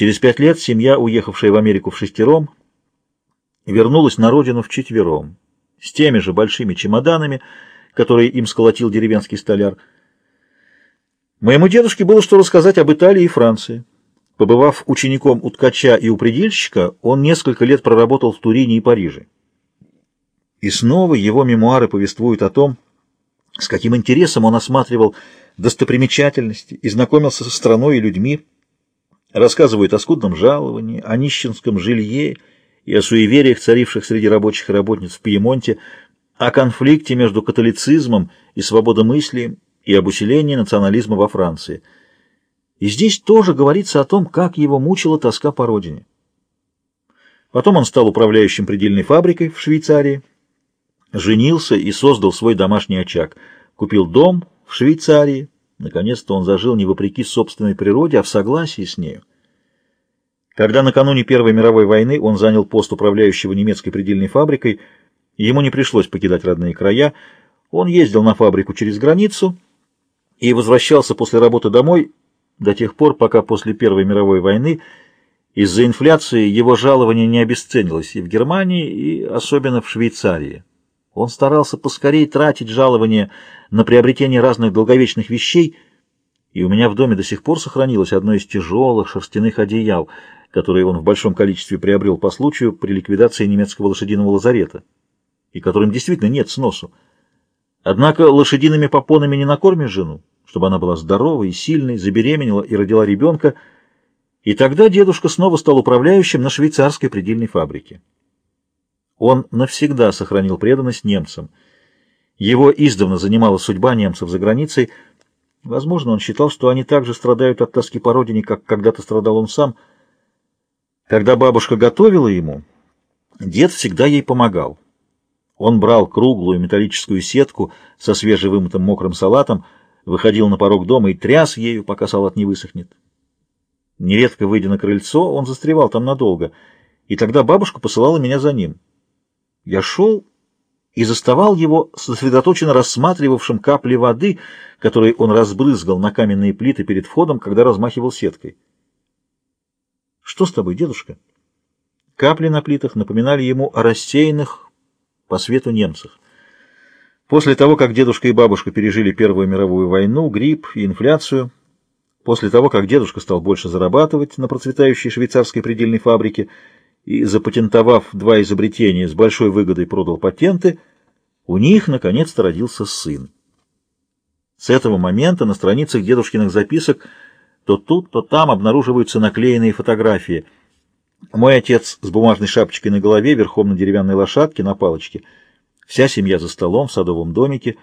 Через пять лет семья, уехавшая в Америку в шестером, вернулась на родину вчетвером, с теми же большими чемоданами, которые им сколотил деревенский столяр. Моему дедушке было что рассказать об Италии и Франции. Побывав учеником у ткача и у предельщика, он несколько лет проработал в Турине и Париже. И снова его мемуары повествуют о том, с каким интересом он осматривал достопримечательности и знакомился со страной и людьми, рассказывают о скудном жаловании, о нищенском жилье и о суевериях, царивших среди рабочих и работниц в Пьемонте, о конфликте между католицизмом и свободомыслием и об усилении национализма во Франции. И здесь тоже говорится о том, как его мучила тоска по родине. Потом он стал управляющим предельной фабрикой в Швейцарии, женился и создал свой домашний очаг, купил дом в Швейцарии, наконец-то он зажил не вопреки собственной природе, а в согласии с нею. Когда накануне Первой мировой войны он занял пост управляющего немецкой предельной фабрикой, ему не пришлось покидать родные края, он ездил на фабрику через границу и возвращался после работы домой до тех пор, пока после Первой мировой войны из-за инфляции его жалование не обесценилось и в Германии, и особенно в Швейцарии. Он старался поскорее тратить жалование на приобретение разных долговечных вещей, и у меня в доме до сих пор сохранилось одно из тяжелых шерстяных одеял, которые он в большом количестве приобрел по случаю при ликвидации немецкого лошадиного лазарета, и которым действительно нет сносу. Однако лошадиными попонами не накормишь жену, чтобы она была здоровой и сильной, забеременела и родила ребенка, и тогда дедушка снова стал управляющим на швейцарской предельной фабрике. Он навсегда сохранил преданность немцам. Его издавна занимала судьба немцев за границей. Возможно, он считал, что они также страдают от тоски по родине, как когда-то страдал он сам. Когда бабушка готовила ему, дед всегда ей помогал. Он брал круглую металлическую сетку со свежевымытым мокрым салатом, выходил на порог дома и тряс ею, пока салат не высохнет. Нередко, выйдя на крыльцо, он застревал там надолго, и тогда бабушка посылала меня за ним. Я шел и заставал его сосредоточенно рассматривавшим капли воды, которые он разбрызгал на каменные плиты перед входом, когда размахивал сеткой. «Что с тобой, дедушка?» Капли на плитах напоминали ему о рассеянных по свету немцах. После того, как дедушка и бабушка пережили Первую мировую войну, грипп и инфляцию, после того, как дедушка стал больше зарабатывать на процветающей швейцарской предельной фабрике, и, запатентовав два изобретения, с большой выгодой продал патенты, у них наконец-то родился сын. С этого момента на страницах дедушкиных записок то тут, то там обнаруживаются наклеенные фотографии. Мой отец с бумажной шапочкой на голове, верхом на деревянной лошадке, на палочке. Вся семья за столом в садовом домике.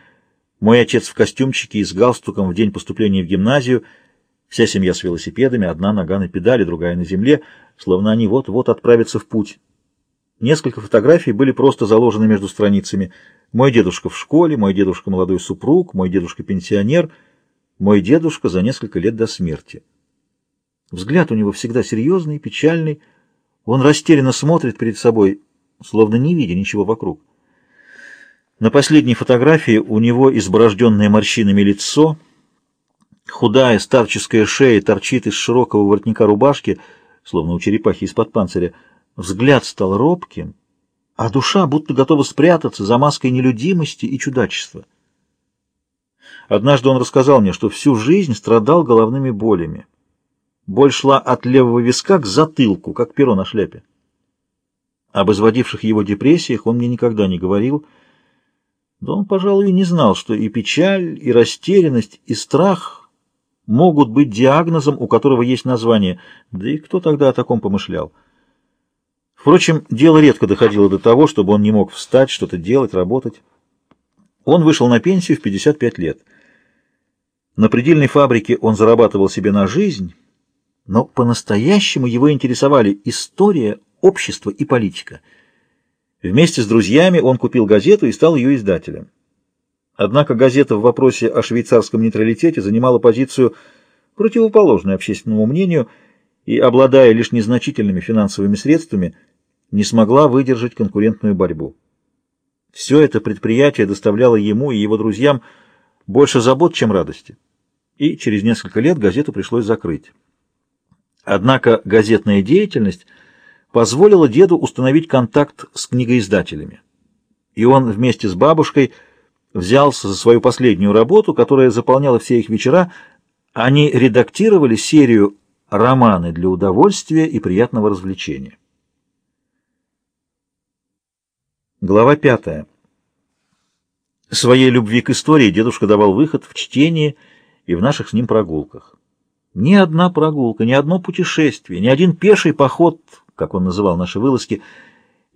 Мой отец в костюмчике и с галстуком в день поступления в гимназию — Вся семья с велосипедами, одна нога на педали, другая на земле, словно они вот-вот отправятся в путь. Несколько фотографий были просто заложены между страницами. Мой дедушка в школе, мой дедушка молодой супруг, мой дедушка пенсионер, мой дедушка за несколько лет до смерти. Взгляд у него всегда серьезный, печальный. Он растерянно смотрит перед собой, словно не видя ничего вокруг. На последней фотографии у него изборожденное морщинами лицо — Худая старческая шея торчит из широкого воротника рубашки, словно у черепахи из-под панциря. Взгляд стал робким, а душа будто готова спрятаться за маской нелюдимости и чудачества. Однажды он рассказал мне, что всю жизнь страдал головными болями. Боль шла от левого виска к затылку, как перо на шляпе. Об изводивших его депрессиях он мне никогда не говорил, да он, пожалуй, и не знал, что и печаль, и растерянность, и страх могут быть диагнозом, у которого есть название, да и кто тогда о таком помышлял? Впрочем, дело редко доходило до того, чтобы он не мог встать, что-то делать, работать. Он вышел на пенсию в 55 лет. На предельной фабрике он зарабатывал себе на жизнь, но по-настоящему его интересовали история, общество и политика. Вместе с друзьями он купил газету и стал ее издателем. Однако газета в вопросе о швейцарском нейтралитете занимала позицию, противоположную общественному мнению, и, обладая лишь незначительными финансовыми средствами, не смогла выдержать конкурентную борьбу. Все это предприятие доставляло ему и его друзьям больше забот, чем радости, и через несколько лет газету пришлось закрыть. Однако газетная деятельность позволила деду установить контакт с книгоиздателями. И он вместе с бабушкой взялся за свою последнюю работу, которая заполняла все их вечера. Они редактировали серию «Романы для удовольствия и приятного развлечения». Глава пятая. Своей любви к истории дедушка давал выход в чтении и в наших с ним прогулках. Ни одна прогулка, ни одно путешествие, ни один пеший поход, как он называл наши вылазки,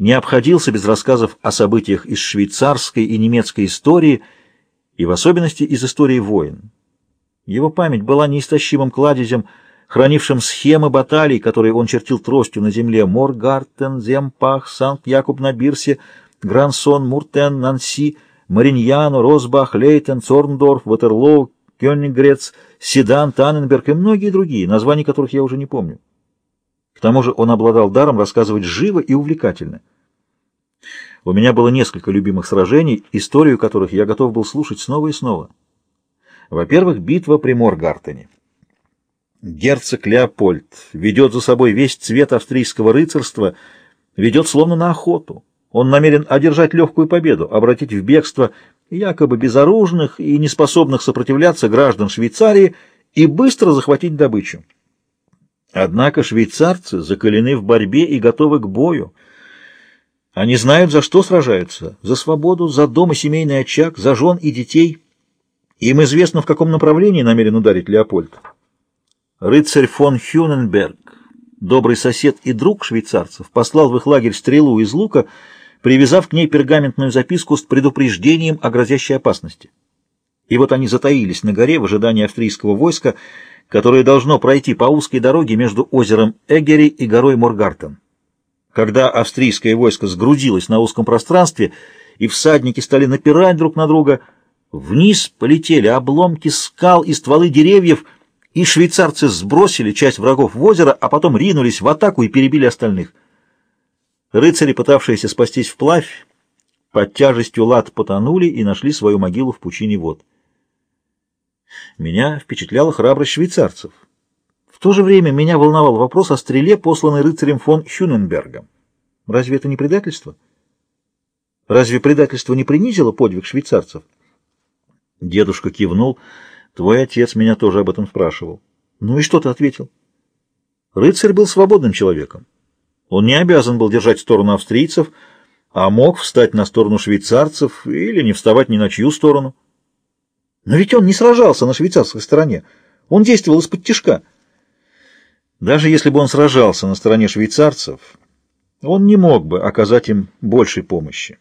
не обходился без рассказов о событиях из швейцарской и немецкой истории, и в особенности из истории войн. Его память была неистощимым кладезем, хранившим схемы баталий, которые он чертил тростью на земле Моргартен, Земпах, Санкт-Якуб-на-Бирсе, Грансон, Муртен, Нанси — Мариньяно, Росбах, Лейтен, Цорндорф, Ватерлоу, Кёниггрец, Седан, Танненберг и многие другие, названий которых я уже не помню. К тому же он обладал даром рассказывать живо и увлекательно. У меня было несколько любимых сражений, историю которых я готов был слушать снова и снова. Во-первых, битва при Моргартене. Герцог Леопольд ведет за собой весь цвет австрийского рыцарства, ведет словно на охоту. Он намерен одержать легкую победу, обратить в бегство якобы безоружных и неспособных сопротивляться граждан Швейцарии и быстро захватить добычу. Однако швейцарцы закалены в борьбе и готовы к бою. Они знают, за что сражаются. За свободу, за дом и семейный очаг, за жен и детей. Им известно, в каком направлении намерен ударить Леопольд. Рыцарь фон Хюненберг, добрый сосед и друг швейцарцев, послал в их лагерь стрелу из лука, привязав к ней пергаментную записку с предупреждением о грозящей опасности. И вот они затаились на горе в ожидании австрийского войска, которое должно пройти по узкой дороге между озером Эгери и горой Моргартен. Когда австрийское войско сгрудилось на узком пространстве, и всадники стали напирать друг на друга, вниз полетели обломки скал и стволы деревьев, и швейцарцы сбросили часть врагов в озеро, а потом ринулись в атаку и перебили остальных. Рыцари, пытавшиеся спастись вплавь, под тяжестью лад потонули и нашли свою могилу в пучине вод. Меня впечатляла храбрость швейцарцев. В то же время меня волновал вопрос о стреле, посланной рыцарем фон Хюненбергом. Разве это не предательство? Разве предательство не принизило подвиг швейцарцев? Дедушка кивнул. Твой отец меня тоже об этом спрашивал. Ну и что ты ответил? Рыцарь был свободным человеком. Он не обязан был держать сторону австрийцев, а мог встать на сторону швейцарцев или не вставать ни на чью сторону. Но ведь он не сражался на швейцарской стороне. Он действовал из-под тишка. Даже если бы он сражался на стороне швейцарцев, он не мог бы оказать им большей помощи.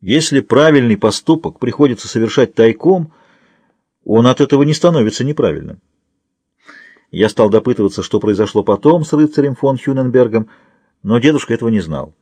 Если правильный поступок приходится совершать тайком, он от этого не становится неправильным. Я стал допытываться, что произошло потом с рыцарем фон Хюненбергом, но дедушка этого не знал.